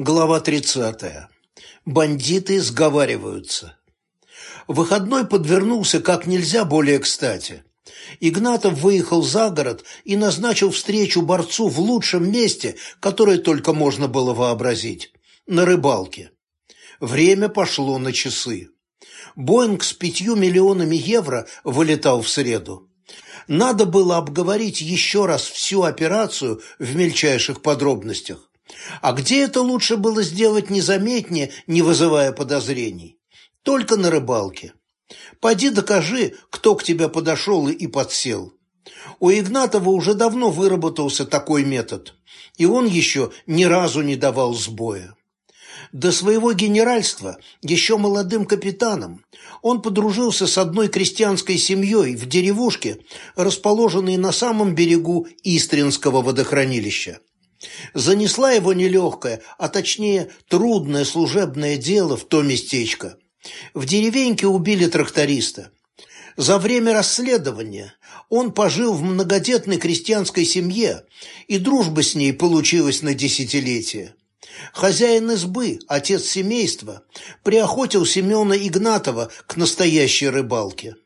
Глава 30. Бандиты сговариваются. Выходной подвернулся как нельзя более кстати. Игнатов выехал за город и назначил встречу борцу в лучшем месте, которое только можно было вообразить – на рыбалке. Время пошло на часы. Боинг с пятью миллионами евро вылетал в среду. Надо было обговорить еще раз всю операцию в мельчайших подробностях. А где это лучше было сделать незаметнее, не вызывая подозрений? Только на рыбалке. Пойди докажи, кто к тебе подошел и подсел. У Игнатова уже давно выработался такой метод, и он еще ни разу не давал сбоя. До своего генеральства, еще молодым капитаном, он подружился с одной крестьянской семьей в деревушке, расположенной на самом берегу Истринского водохранилища. Занесла его нелегкое, а точнее трудное служебное дело в то местечко. В деревеньке убили тракториста. За время расследования он пожил в многодетной крестьянской семье, и дружба с ней получилась на десятилетие. Хозяин избы, отец семейства, приохотил Семена Игнатова к настоящей рыбалке.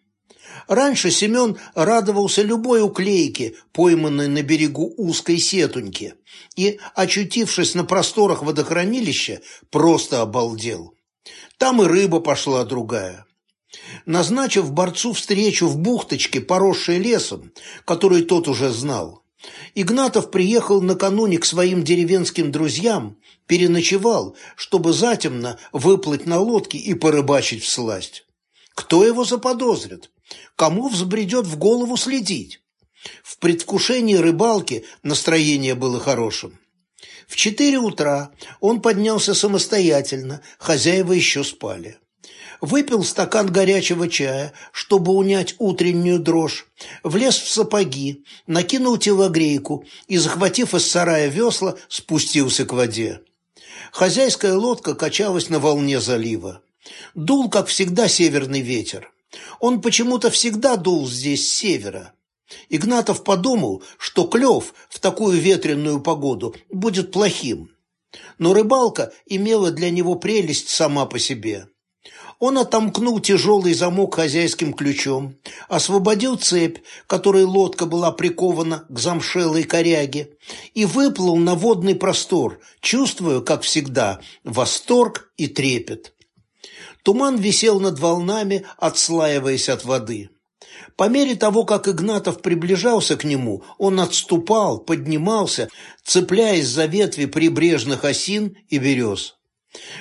Раньше Семен радовался любой уклейке, пойманной на берегу узкой сетуньки, и, очутившись на просторах водохранилища, просто обалдел. Там и рыба пошла другая. Назначив борцу встречу в бухточке, поросшей лесом, который тот уже знал, Игнатов приехал накануне к своим деревенским друзьям, переночевал, чтобы затемно выплыть на лодке и порыбачить в сласть. Кто его заподозрит? Кому взбредет в голову следить? В предвкушении рыбалки настроение было хорошим. В четыре утра он поднялся самостоятельно, хозяева еще спали. Выпил стакан горячего чая, чтобы унять утреннюю дрожь, влез в сапоги, накинул телогрейку и, захватив из сарая весла, спустился к воде. Хозяйская лодка качалась на волне залива. Дул, как всегда, северный ветер. Он почему-то всегда дул здесь с севера. Игнатов подумал, что клев в такую ветреную погоду будет плохим. Но рыбалка имела для него прелесть сама по себе. Он отомкнул тяжелый замок хозяйским ключом, освободил цепь, которой лодка была прикована к замшелой коряге, и выплыл на водный простор, чувствуя, как всегда, восторг и трепет. Туман висел над волнами, отслаиваясь от воды. По мере того, как Игнатов приближался к нему, он отступал, поднимался, цепляясь за ветви прибрежных осин и берез.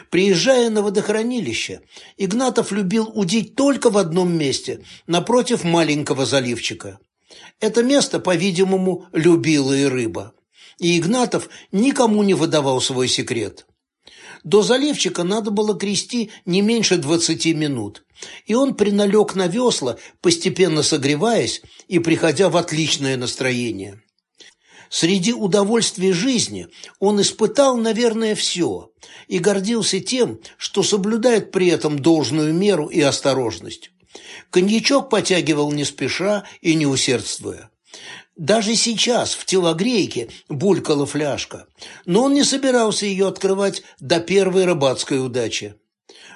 Приезжая на водохранилище, Игнатов любил удить только в одном месте, напротив маленького заливчика. Это место, по-видимому, любила и рыба. И Игнатов никому не выдавал свой секрет. До заливчика надо было крести не меньше двадцати минут, и он приналег на весла, постепенно согреваясь и приходя в отличное настроение. Среди удовольствий жизни он испытал, наверное, все и гордился тем, что соблюдает при этом должную меру и осторожность. Коньячок потягивал не спеша и не усердствуя. Даже сейчас в телогрейке булькала фляжка, но он не собирался ее открывать до первой рыбацкой удачи.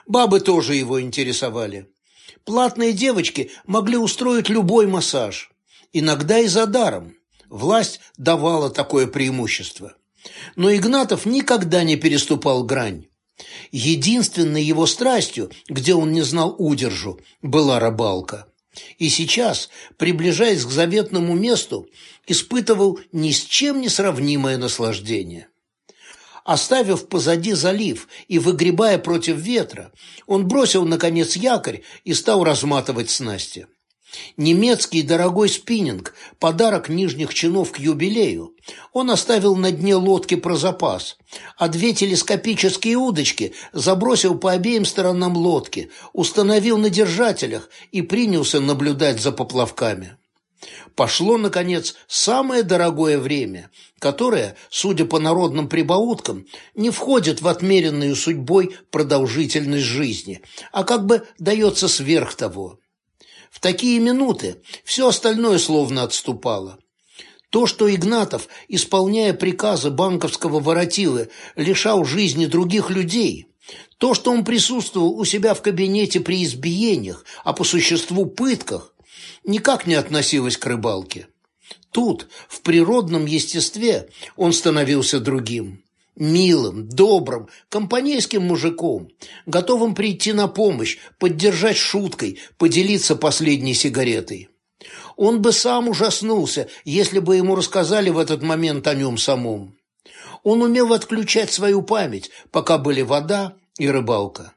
Бабы тоже его интересовали. Платные девочки могли устроить любой массаж, иногда и за даром. Власть давала такое преимущество. Но Игнатов никогда не переступал грань. Единственной его страстью, где он не знал удержу, была рыбалка. И сейчас, приближаясь к заветному месту, испытывал ни с чем не сравнимое наслаждение. Оставив позади залив и выгребая против ветра, он бросил, наконец, якорь и стал разматывать снасти. Немецкий дорогой спиннинг, подарок нижних чинов к юбилею, он оставил на дне лодки про запас, а две телескопические удочки забросил по обеим сторонам лодки, установил на держателях и принялся наблюдать за поплавками. Пошло, наконец, самое дорогое время, которое, судя по народным прибауткам, не входит в отмеренную судьбой продолжительность жизни, а как бы дается сверх того – в такие минуты все остальное словно отступало. То, что Игнатов, исполняя приказы банковского воротилы, лишал жизни других людей, то, что он присутствовал у себя в кабинете при избиениях, а по существу пытках, никак не относилось к рыбалке. Тут, в природном естестве, он становился другим. Милым, добрым, компанейским мужиком, готовым прийти на помощь, поддержать шуткой, поделиться последней сигаретой. Он бы сам ужаснулся, если бы ему рассказали в этот момент о нем самом. Он умел отключать свою память, пока были вода и рыбалка.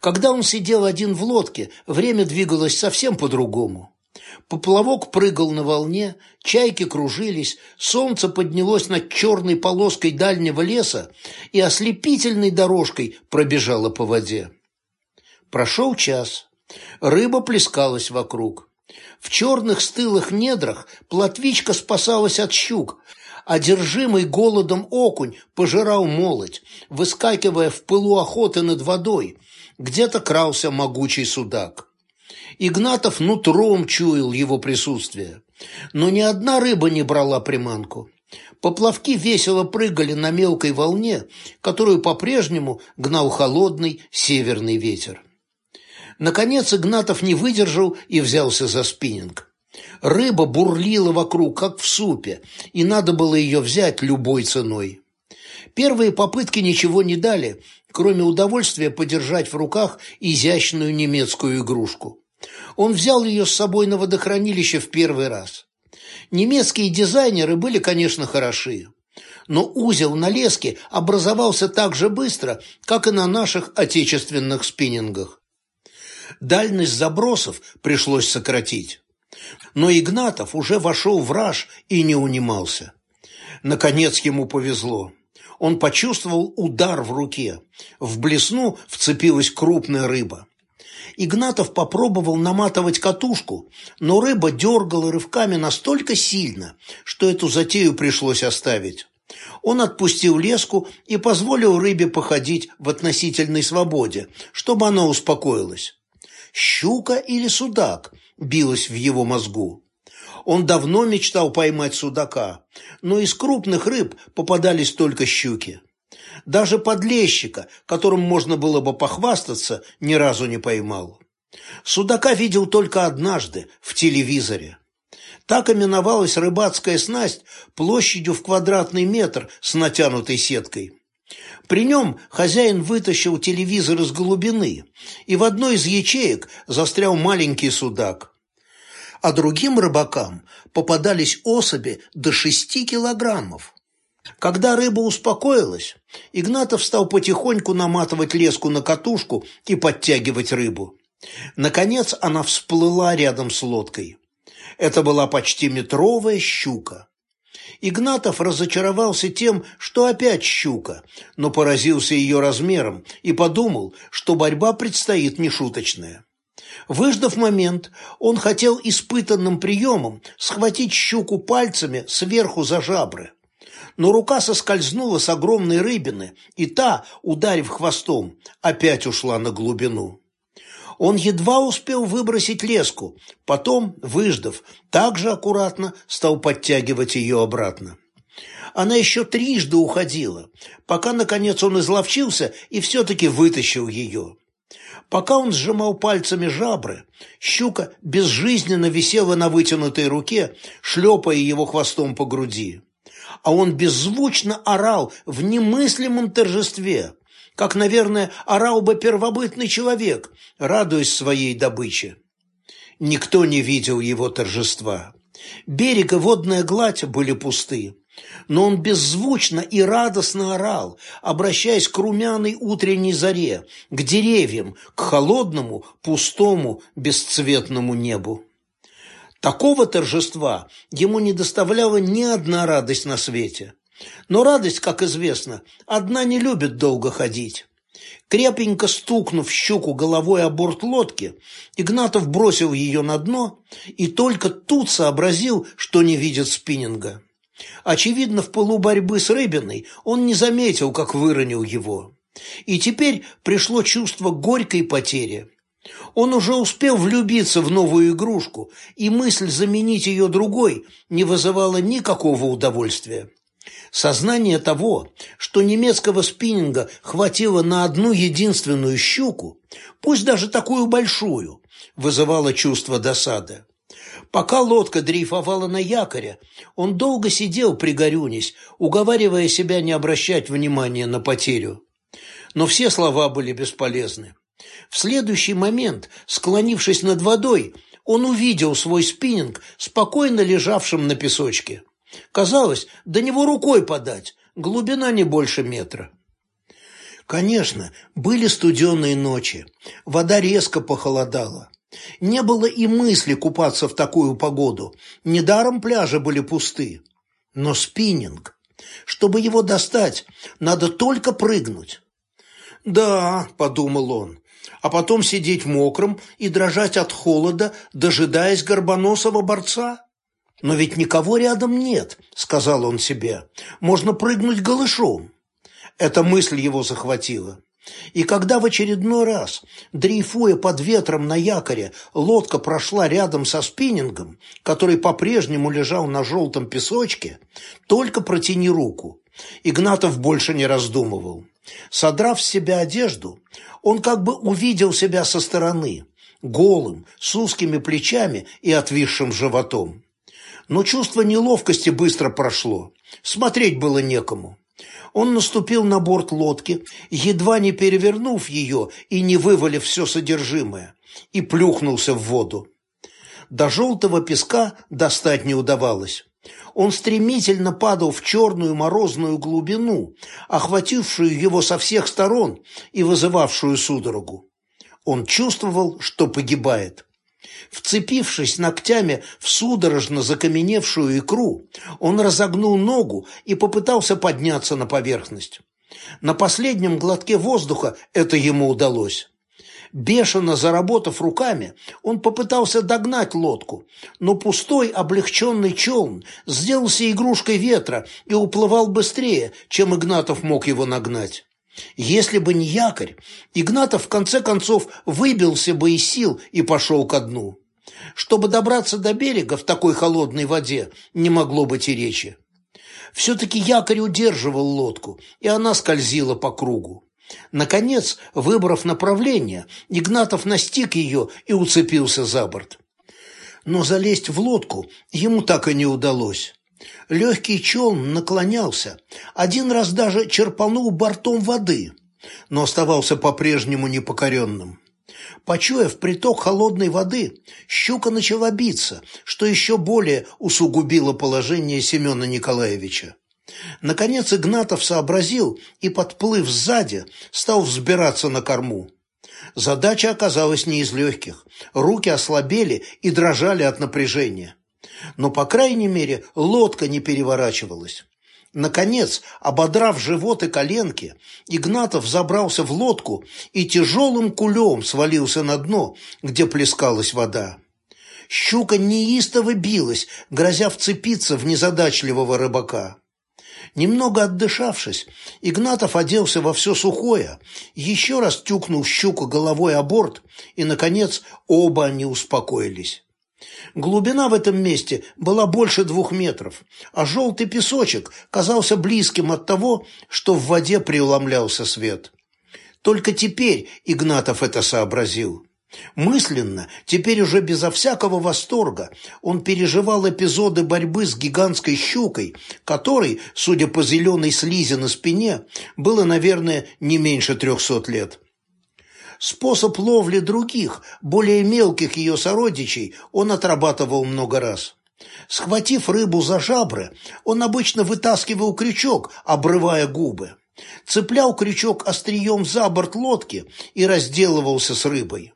Когда он сидел один в лодке, время двигалось совсем по-другому. Поплавок прыгал на волне, чайки кружились, солнце поднялось над черной полоской дальнего леса и ослепительной дорожкой пробежало по воде. Прошел час. Рыба плескалась вокруг. В черных стылых недрах плотвичка спасалась от щук, одержимый голодом окунь пожирал молоть, выскакивая в пылу охоты над водой, где-то крался могучий судак. Игнатов нутром чуял его присутствие. Но ни одна рыба не брала приманку. Поплавки весело прыгали на мелкой волне, которую по-прежнему гнал холодный северный ветер. Наконец Игнатов не выдержал и взялся за спиннинг. Рыба бурлила вокруг, как в супе, и надо было ее взять любой ценой. Первые попытки ничего не дали, кроме удовольствия подержать в руках изящную немецкую игрушку. Он взял ее с собой на водохранилище в первый раз. Немецкие дизайнеры были, конечно, хороши, но узел на леске образовался так же быстро, как и на наших отечественных спиннингах. Дальность забросов пришлось сократить. Но Игнатов уже вошел в раж и не унимался. Наконец ему повезло. Он почувствовал удар в руке. В блесну вцепилась крупная рыба. Игнатов попробовал наматывать катушку, но рыба дергала рывками настолько сильно, что эту затею пришлось оставить. Он отпустил леску и позволил рыбе походить в относительной свободе, чтобы она успокоилась. «Щука или судак?» – билась в его мозгу. Он давно мечтал поймать судака, но из крупных рыб попадались только щуки. Даже подлещика, которым можно было бы похвастаться, ни разу не поймал. Судака видел только однажды, в телевизоре. Так именовалась рыбацкая снасть площадью в квадратный метр с натянутой сеткой. При нем хозяин вытащил телевизор из глубины, и в одной из ячеек застрял маленький судак. А другим рыбакам попадались особи до шести килограммов. Когда рыба успокоилась, Игнатов стал потихоньку наматывать леску на катушку и подтягивать рыбу. Наконец она всплыла рядом с лодкой. Это была почти метровая щука. Игнатов разочаровался тем, что опять щука, но поразился ее размером и подумал, что борьба предстоит нешуточная. Выждав момент, он хотел испытанным приемом схватить щуку пальцами сверху за жабры но рука соскользнула с огромной рыбины, и та, ударив хвостом, опять ушла на глубину. Он едва успел выбросить леску, потом, выждав, также аккуратно стал подтягивать ее обратно. Она еще трижды уходила, пока, наконец, он изловчился и все-таки вытащил ее. Пока он сжимал пальцами жабры, щука безжизненно висела на вытянутой руке, шлепая его хвостом по груди а он беззвучно орал в немыслимом торжестве, как, наверное, орал бы первобытный человек, радуясь своей добыче. Никто не видел его торжества. Берег и водная гладь были пусты, но он беззвучно и радостно орал, обращаясь к румяной утренней заре, к деревьям, к холодному, пустому, бесцветному небу. Такого торжества ему не доставляла ни одна радость на свете. Но радость, как известно, одна не любит долго ходить. Крепенько стукнув щуку головой о борт лодки, Игнатов бросил ее на дно и только тут сообразил, что не видит спиннинга. Очевидно, в пылу борьбы с рыбиной он не заметил, как выронил его. И теперь пришло чувство горькой потери. Он уже успел влюбиться в новую игрушку, и мысль заменить ее другой не вызывала никакого удовольствия. Сознание того, что немецкого спиннинга хватило на одну единственную щуку, пусть даже такую большую, вызывало чувство досады. Пока лодка дрейфовала на якоре, он долго сидел, пригорюнись, уговаривая себя не обращать внимания на потерю. Но все слова были бесполезны. В следующий момент, склонившись над водой, он увидел свой спиннинг, спокойно лежавшим на песочке. Казалось, до него рукой подать, глубина не больше метра. Конечно, были студеные ночи, вода резко похолодала. Не было и мысли купаться в такую погоду, недаром пляжи были пусты. Но спиннинг, чтобы его достать, надо только прыгнуть. «Да», — подумал он, а потом сидеть мокрым и дрожать от холода, дожидаясь горбоносого борца? «Но ведь никого рядом нет», — сказал он себе. «Можно прыгнуть голышом». Эта мысль его захватила. И когда в очередной раз, дрейфуя под ветром на якоре, лодка прошла рядом со спиннингом, который по-прежнему лежал на желтом песочке, только протяни руку. Игнатов больше не раздумывал. Содрав с себя одежду, он как бы увидел себя со стороны, голым, с узкими плечами и отвисшим животом. Но чувство неловкости быстро прошло. Смотреть было некому. Он наступил на борт лодки, едва не перевернув ее и не вывалив все содержимое, и плюхнулся в воду. До желтого песка достать не удавалось. Он стремительно падал в черную морозную глубину, охватившую его со всех сторон и вызывавшую судорогу. Он чувствовал, что погибает. Вцепившись ногтями в судорожно закаменевшую икру, он разогнул ногу и попытался подняться на поверхность. На последнем глотке воздуха это ему удалось. Бешено заработав руками, он попытался догнать лодку, но пустой облегченный челн сделался игрушкой ветра и уплывал быстрее, чем Игнатов мог его нагнать. Если бы не якорь, Игнатов в конце концов выбился бы из сил и пошел ко дну. Чтобы добраться до берега в такой холодной воде не могло быть и речи. Все-таки якорь удерживал лодку, и она скользила по кругу. Наконец, выбрав направление, Игнатов настиг ее и уцепился за борт. Но залезть в лодку ему так и не удалось. Легкий челн наклонялся, один раз даже черпанул бортом воды, но оставался по-прежнему непокоренным. Почуяв приток холодной воды, щука начала биться, что еще более усугубило положение Семена Николаевича. Наконец Игнатов сообразил и, подплыв сзади, стал взбираться на корму. Задача оказалась не из легких. Руки ослабели и дрожали от напряжения но, по крайней мере, лодка не переворачивалась. Наконец, ободрав живот и коленки, Игнатов забрался в лодку и тяжелым кулем свалился на дно, где плескалась вода. Щука неистово билась, грозя вцепиться в незадачливого рыбака. Немного отдышавшись, Игнатов оделся во все сухое, еще раз тюкнул щуку головой о борт, и, наконец, оба они успокоились. Глубина в этом месте была больше двух метров, а желтый песочек казался близким от того, что в воде преломлялся свет. Только теперь Игнатов это сообразил. Мысленно, теперь уже безо всякого восторга, он переживал эпизоды борьбы с гигантской щукой, которой, судя по зеленой слизи на спине, было, наверное, не меньше трехсот лет. Способ ловли других, более мелких ее сородичей, он отрабатывал много раз. Схватив рыбу за жабры, он обычно вытаскивал крючок, обрывая губы. Цеплял крючок острием за борт лодки и разделывался с рыбой.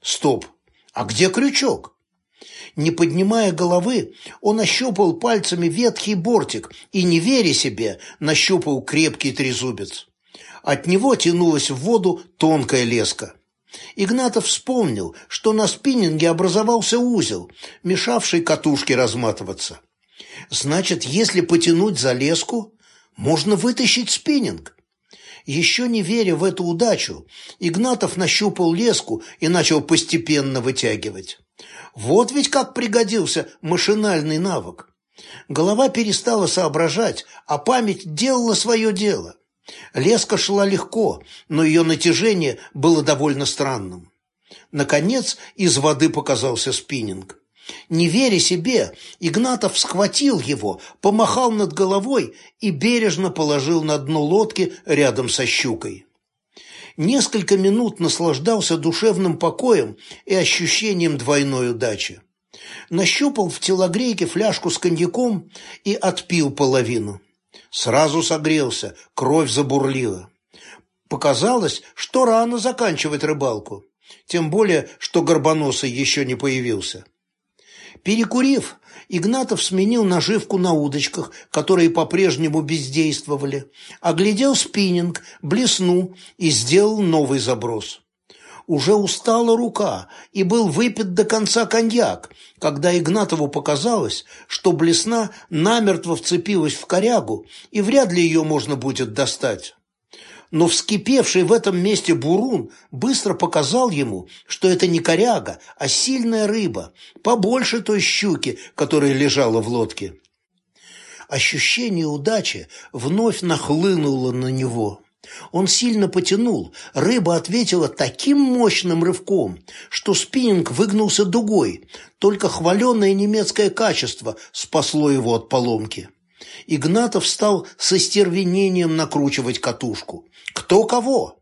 Стоп! А где крючок? Не поднимая головы, он ощупал пальцами ветхий бортик и, не веря себе, нащупал крепкий трезубец. От него тянулась в воду тонкая леска. Игнатов вспомнил, что на спиннинге образовался узел, мешавший катушке разматываться. Значит, если потянуть за леску, можно вытащить спиннинг. Еще не веря в эту удачу, Игнатов нащупал леску и начал постепенно вытягивать. Вот ведь как пригодился машинальный навык. Голова перестала соображать, а память делала свое дело. Леска шла легко, но ее натяжение было довольно странным. Наконец из воды показался спиннинг. Не веря себе, Игнатов схватил его, помахал над головой и бережно положил на дно лодки рядом со щукой. Несколько минут наслаждался душевным покоем и ощущением двойной удачи. Нащупал в телогрейке фляжку с коньяком и отпил половину. Сразу согрелся, кровь забурлила. Показалось, что рано заканчивать рыбалку, тем более, что Горбоносый еще не появился. Перекурив, Игнатов сменил наживку на удочках, которые по-прежнему бездействовали, оглядел спиннинг, блеснул и сделал новый заброс. Уже устала рука, и был выпит до конца коньяк, когда Игнатову показалось, что блесна намертво вцепилась в корягу, и вряд ли ее можно будет достать но вскипевший в этом месте бурун быстро показал ему, что это не коряга, а сильная рыба, побольше той щуки, которая лежала в лодке. Ощущение удачи вновь нахлынуло на него. Он сильно потянул, рыба ответила таким мощным рывком, что спиннинг выгнулся дугой, только хваленное немецкое качество спасло его от поломки. Игнатов стал со стервенением накручивать катушку. Кто кого?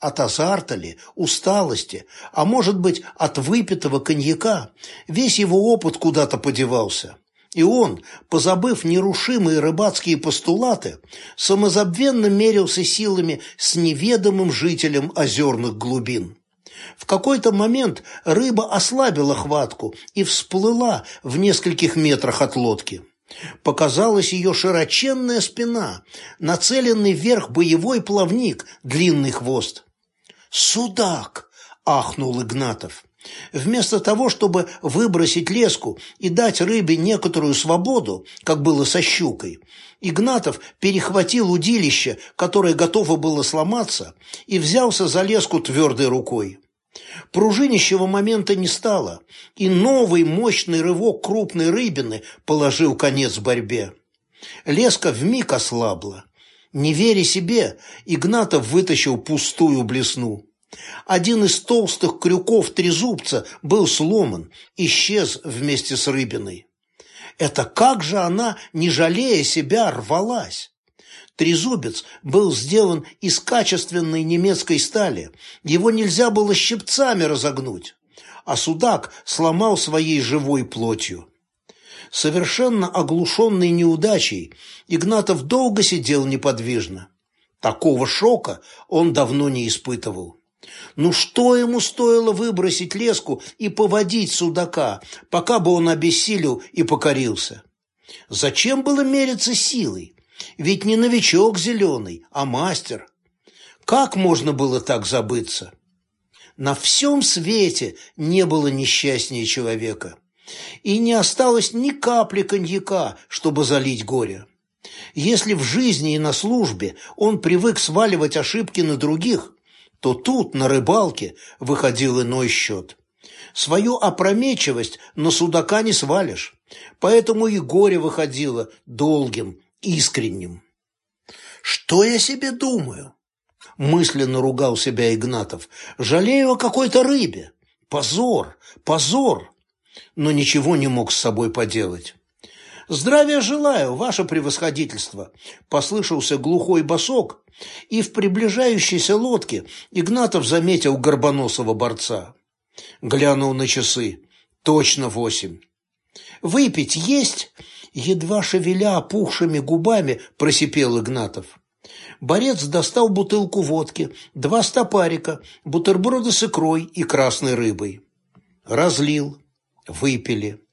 От азарта ли, усталости, а может быть, от выпитого коньяка, весь его опыт куда-то подевался. И он, позабыв нерушимые рыбацкие постулаты, самозабвенно мерился силами с неведомым жителем озерных глубин. В какой-то момент рыба ослабила хватку и всплыла в нескольких метрах от лодки. Показалась ее широченная спина, нацеленный вверх боевой плавник, длинный хвост. «Судак!» – ахнул Игнатов. Вместо того, чтобы выбросить леску и дать рыбе некоторую свободу, как было со щукой, Игнатов перехватил удилище, которое готово было сломаться, и взялся за леску твердой рукой. Пружинищего момента не стало, и новый мощный рывок крупной рыбины положил конец борьбе. Леска вмиг ослабла. Не веря себе, Игнатов вытащил пустую блесну. Один из толстых крюков трезубца был сломан, исчез вместе с рыбиной. Это как же она, не жалея себя, рвалась? Трезубец был сделан из качественной немецкой стали. Его нельзя было щипцами разогнуть. А судак сломал своей живой плотью. Совершенно оглушенный неудачей, Игнатов долго сидел неподвижно. Такого шока он давно не испытывал. Ну что ему стоило выбросить леску и поводить судака, пока бы он обессилел и покорился? Зачем было мериться силой? Ведь не новичок зеленый, а мастер. Как можно было так забыться? На всем свете не было несчастнее человека. И не осталось ни капли коньяка, чтобы залить горе. Если в жизни и на службе он привык сваливать ошибки на других, то тут, на рыбалке, выходил иной счет. Свою опрометчивость на судака не свалишь, поэтому и горе выходило долгим, искренним. «Что я себе думаю?» – мысленно ругал себя Игнатов. «Жалею о какой-то рыбе. Позор, позор!» Но ничего не мог с собой поделать. «Здравия желаю, ваше превосходительство!» – послышался глухой босок, и в приближающейся лодке Игнатов заметил горбоносого борца. Глянул на часы. Точно восемь. «Выпить есть?» едва шевеля опухшими губами, просипел Игнатов. Борец достал бутылку водки, два стопарика, бутерброды с икрой и красной рыбой. Разлил. Выпили.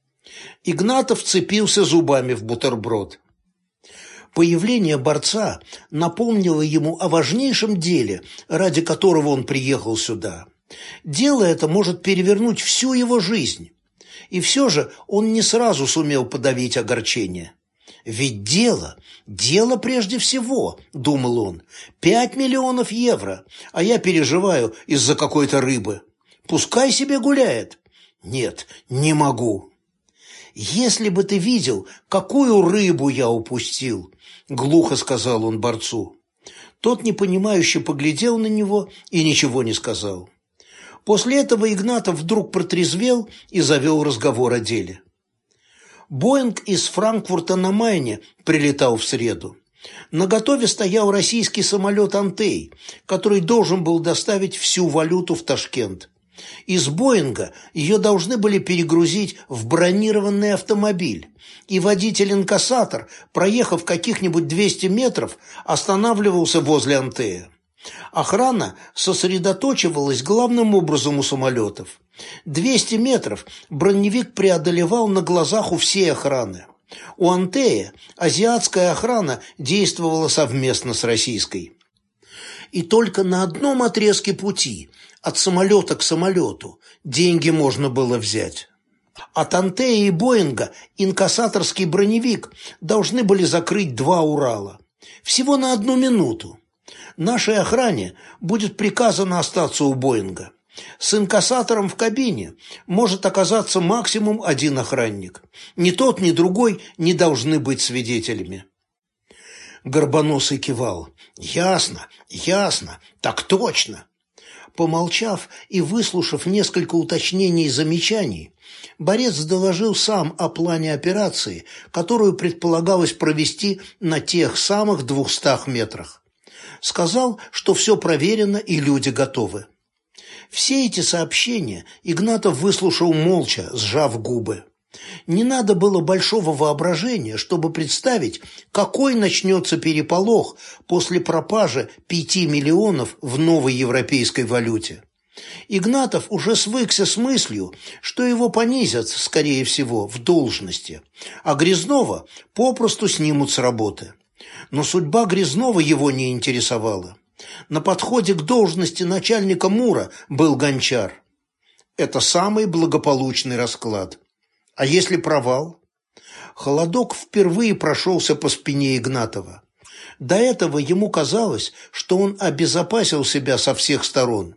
Игнатов цепился зубами в бутерброд. Появление борца напомнило ему о важнейшем деле, ради которого он приехал сюда. Дело это может перевернуть всю его жизнь. И все же он не сразу сумел подавить огорчение. Ведь дело, дело прежде всего, думал он. Пять миллионов евро, а я переживаю из-за какой-то рыбы. Пускай себе гуляет. Нет, не могу. Если бы ты видел, какую рыбу я упустил, глухо сказал он борцу. Тот непонимающе поглядел на него и ничего не сказал. После этого Игнатов вдруг протрезвел и завел разговор о деле. Боинг из Франкфурта на Майне прилетал в среду. На готове стоял российский самолет «Антей», который должен был доставить всю валюту в Ташкент. Из Боинга ее должны были перегрузить в бронированный автомобиль, и водитель-инкассатор, проехав каких-нибудь 200 метров, останавливался возле Антея. Охрана сосредоточивалась главным образом у самолетов. 200 метров броневик преодолевал на глазах у всей охраны. У Антея азиатская охрана действовала совместно с российской. И только на одном отрезке пути, от самолета к самолету, деньги можно было взять. От Антея и Боинга инкассаторский броневик должны были закрыть два Урала. Всего на одну минуту. Нашей охране будет приказано остаться у Боинга. С инкассатором в кабине может оказаться максимум один охранник. Ни тот, ни другой не должны быть свидетелями. Горбоносый кивал. «Ясно, ясно, так точно!» Помолчав и выслушав несколько уточнений и замечаний, борец доложил сам о плане операции, которую предполагалось провести на тех самых двухстах метрах. Сказал, что все проверено и люди готовы. Все эти сообщения Игнатов выслушал молча, сжав губы. Не надо было большого воображения, чтобы представить, какой начнется переполох после пропажи пяти миллионов в новой европейской валюте. Игнатов уже свыкся с мыслью, что его понизят, скорее всего, в должности, а Грязнова попросту снимут с работы. Но судьба Грязнова его не интересовала. На подходе к должности начальника МУРа был гончар. Это самый благополучный расклад. А если провал? Холодок впервые прошелся по спине Игнатова. До этого ему казалось, что он обезопасил себя со всех сторон.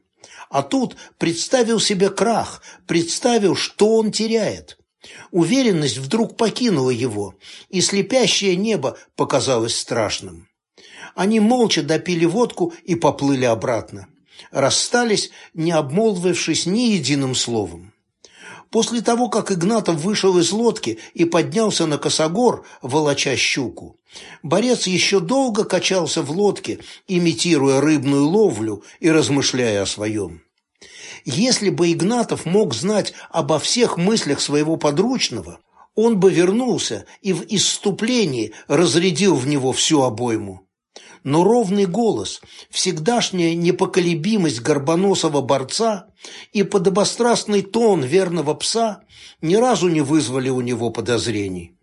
А тут представил себе крах, представил, что он теряет. Уверенность вдруг покинула его, и слепящее небо показалось страшным. Они молча допили водку и поплыли обратно. Расстались, не обмолвившись ни единым словом. После того, как Игнатов вышел из лодки и поднялся на косогор, волоча щуку, борец еще долго качался в лодке, имитируя рыбную ловлю и размышляя о своем. Если бы Игнатов мог знать обо всех мыслях своего подручного, он бы вернулся и в исступлении разрядил в него всю обойму но ровный голос, всегдашняя непоколебимость горбоносого борца и подобострастный тон верного пса ни разу не вызвали у него подозрений.